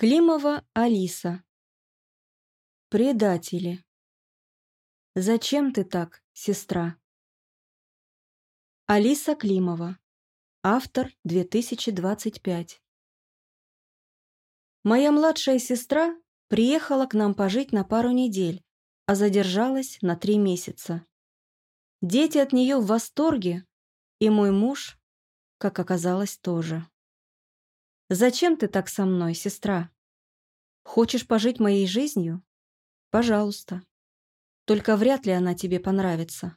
Климова Алиса. Предатели. Зачем ты так, сестра? Алиса Климова. Автор 2025. Моя младшая сестра приехала к нам пожить на пару недель, а задержалась на три месяца. Дети от нее в восторге, и мой муж, как оказалось, тоже. Зачем ты так со мной, сестра? Хочешь пожить моей жизнью? Пожалуйста. Только вряд ли она тебе понравится.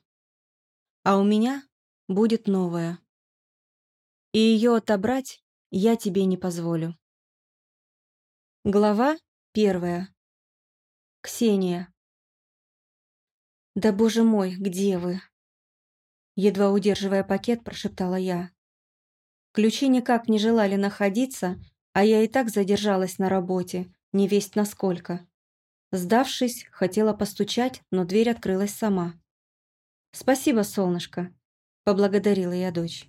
А у меня будет новая. И ее отобрать я тебе не позволю. Глава первая. Ксения. «Да боже мой, где вы?» Едва удерживая пакет, прошептала я. Ключи никак не желали находиться, а я и так задержалась на работе, не весть насколько. Сдавшись, хотела постучать, но дверь открылась сама. «Спасибо, солнышко», — поблагодарила я дочь.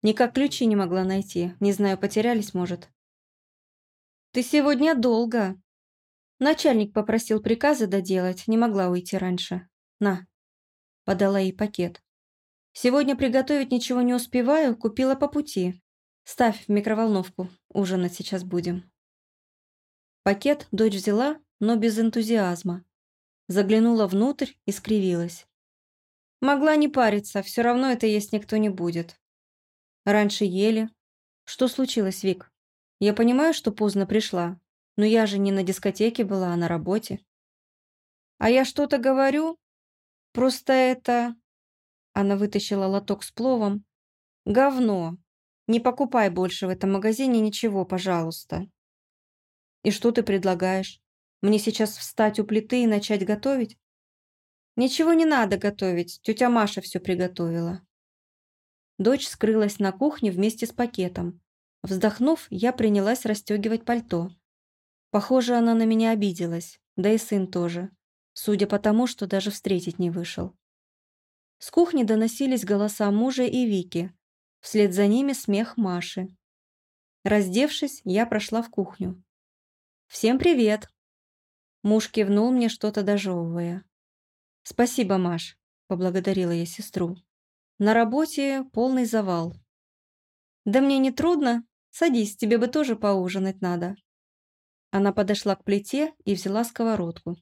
Никак ключи не могла найти, не знаю, потерялись, может. «Ты сегодня долго». Начальник попросил приказы доделать, не могла уйти раньше. «На», — подала ей пакет. Сегодня приготовить ничего не успеваю, купила по пути. Ставь в микроволновку, ужинать сейчас будем. Пакет дочь взяла, но без энтузиазма. Заглянула внутрь и скривилась. Могла не париться, все равно это есть никто не будет. Раньше ели. Что случилось, Вик? Я понимаю, что поздно пришла, но я же не на дискотеке была, а на работе. А я что-то говорю? Просто это... Она вытащила лоток с пловом. «Говно! Не покупай больше в этом магазине ничего, пожалуйста». «И что ты предлагаешь? Мне сейчас встать у плиты и начать готовить?» «Ничего не надо готовить, тетя Маша все приготовила». Дочь скрылась на кухне вместе с пакетом. Вздохнув, я принялась расстегивать пальто. Похоже, она на меня обиделась, да и сын тоже, судя по тому, что даже встретить не вышел. С кухни доносились голоса мужа и Вики. Вслед за ними смех Маши. Раздевшись, я прошла в кухню. «Всем привет!» Муж кивнул мне, что-то дожевывая. «Спасибо, Маш», — поблагодарила я сестру. «На работе полный завал». «Да мне не трудно. Садись, тебе бы тоже поужинать надо». Она подошла к плите и взяла сковородку.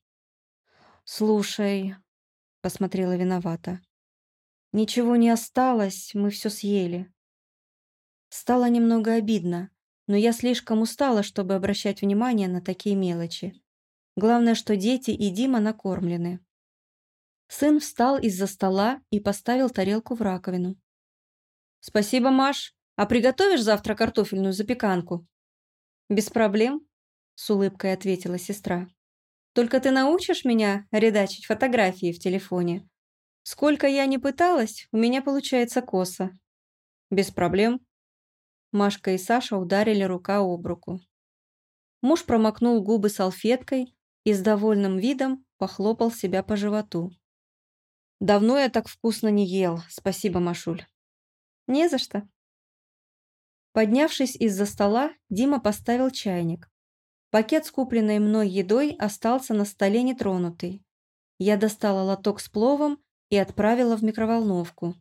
«Слушай», — посмотрела виновата, Ничего не осталось, мы все съели. Стало немного обидно, но я слишком устала, чтобы обращать внимание на такие мелочи. Главное, что дети и Дима накормлены. Сын встал из-за стола и поставил тарелку в раковину. «Спасибо, Маш. А приготовишь завтра картофельную запеканку?» «Без проблем», — с улыбкой ответила сестра. «Только ты научишь меня редачить фотографии в телефоне, Сколько я не пыталась, у меня получается косо. Без проблем. Машка и Саша ударили рука об руку. Муж промокнул губы салфеткой и с довольным видом похлопал себя по животу. «Давно я так вкусно не ел, спасибо, Машуль». «Не за что». Поднявшись из-за стола, Дима поставил чайник. Пакет с купленной мной едой остался на столе нетронутый. Я достала лоток с пловом и отправила в микроволновку.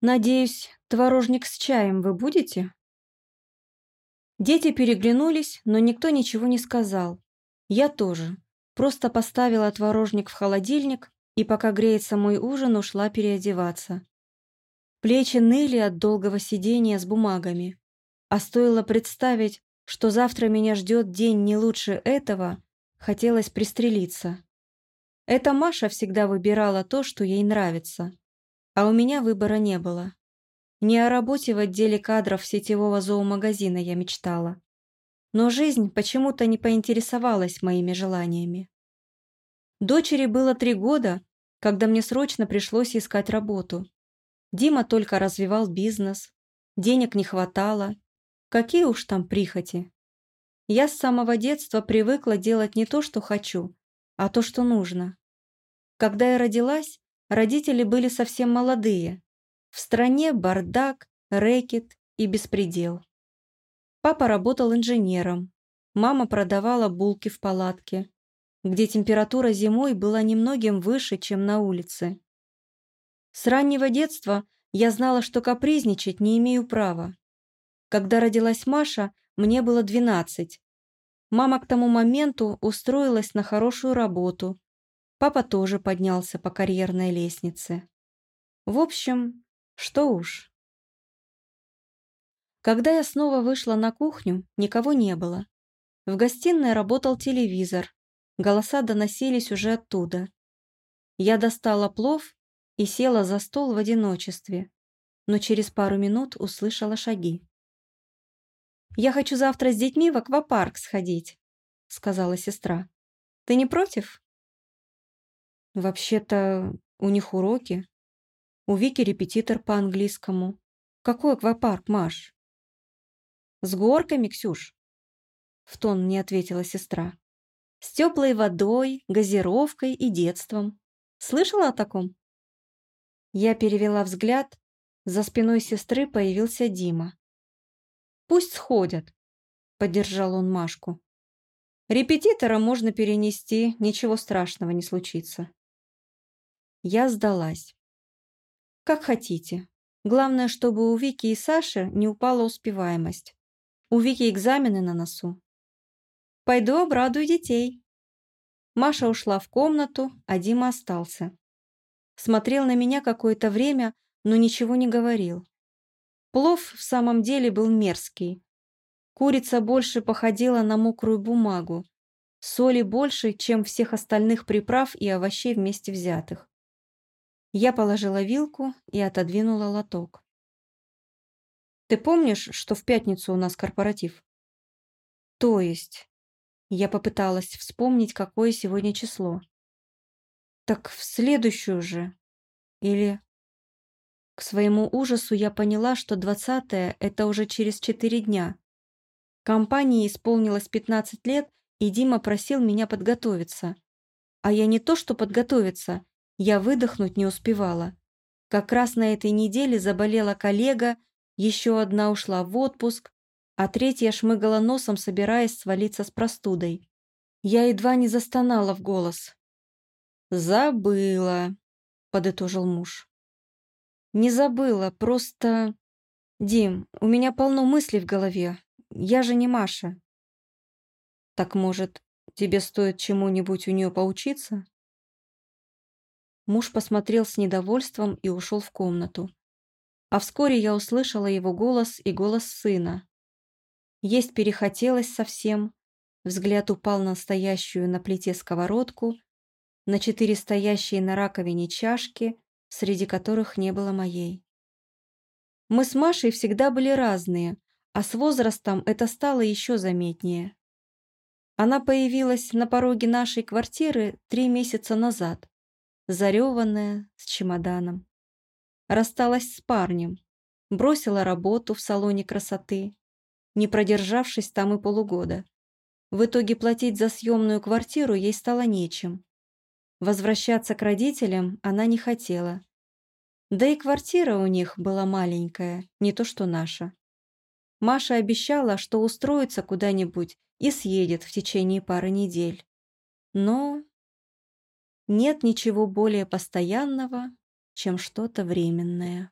«Надеюсь, творожник с чаем вы будете?» Дети переглянулись, но никто ничего не сказал. Я тоже. Просто поставила творожник в холодильник и, пока греется мой ужин, ушла переодеваться. Плечи ныли от долгого сидения с бумагами. А стоило представить, что завтра меня ждет день не лучше этого, хотелось пристрелиться. Эта Маша всегда выбирала то, что ей нравится. А у меня выбора не было. Не о работе в отделе кадров сетевого зоомагазина я мечтала. Но жизнь почему-то не поинтересовалась моими желаниями. Дочери было три года, когда мне срочно пришлось искать работу. Дима только развивал бизнес, денег не хватало. Какие уж там прихоти. Я с самого детства привыкла делать не то, что хочу, а то, что нужно. Когда я родилась, родители были совсем молодые. В стране бардак, рэкет и беспредел. Папа работал инженером. Мама продавала булки в палатке, где температура зимой была немногим выше, чем на улице. С раннего детства я знала, что капризничать не имею права. Когда родилась Маша, мне было 12. Мама к тому моменту устроилась на хорошую работу. Папа тоже поднялся по карьерной лестнице. В общем, что уж. Когда я снова вышла на кухню, никого не было. В гостиной работал телевизор. Голоса доносились уже оттуда. Я достала плов и села за стол в одиночестве, но через пару минут услышала шаги. «Я хочу завтра с детьми в аквапарк сходить», — сказала сестра. «Ты не против?» «Вообще-то у них уроки. У Вики репетитор по английскому. Какой аквапарк, Маш?» «С горками, Ксюш», — в тон мне ответила сестра. «С теплой водой, газировкой и детством. Слышала о таком?» Я перевела взгляд. За спиной сестры появился Дима. Пусть сходят», — поддержал он Машку. «Репетитора можно перенести, ничего страшного не случится». Я сдалась. «Как хотите. Главное, чтобы у Вики и Саши не упала успеваемость. У Вики экзамены на носу. Пойду обрадую детей». Маша ушла в комнату, а Дима остался. Смотрел на меня какое-то время, но ничего не говорил. Плов в самом деле был мерзкий. Курица больше походила на мокрую бумагу. Соли больше, чем всех остальных приправ и овощей вместе взятых. Я положила вилку и отодвинула лоток. «Ты помнишь, что в пятницу у нас корпоратив?» «То есть?» Я попыталась вспомнить, какое сегодня число. «Так в следующую же. Или...» К своему ужасу я поняла, что двадцатое – это уже через четыре дня. Компании исполнилось 15 лет, и Дима просил меня подготовиться. А я не то что подготовиться, я выдохнуть не успевала. Как раз на этой неделе заболела коллега, еще одна ушла в отпуск, а третья шмыгала носом, собираясь свалиться с простудой. Я едва не застонала в голос. «Забыла», – подытожил муж. Не забыла, просто... Дим, у меня полно мыслей в голове. Я же не Маша. Так, может, тебе стоит чему-нибудь у нее поучиться? Муж посмотрел с недовольством и ушел в комнату. А вскоре я услышала его голос и голос сына. Есть перехотелось совсем. Взгляд упал на стоящую на плите сковородку, на четыре стоящие на раковине чашки среди которых не было моей. Мы с Машей всегда были разные, а с возрастом это стало еще заметнее. Она появилась на пороге нашей квартиры три месяца назад, зареванная, с чемоданом. Рассталась с парнем, бросила работу в салоне красоты, не продержавшись там и полугода. В итоге платить за съемную квартиру ей стало нечем. Возвращаться к родителям она не хотела. Да и квартира у них была маленькая, не то что наша. Маша обещала, что устроится куда-нибудь и съедет в течение пары недель. Но нет ничего более постоянного, чем что-то временное.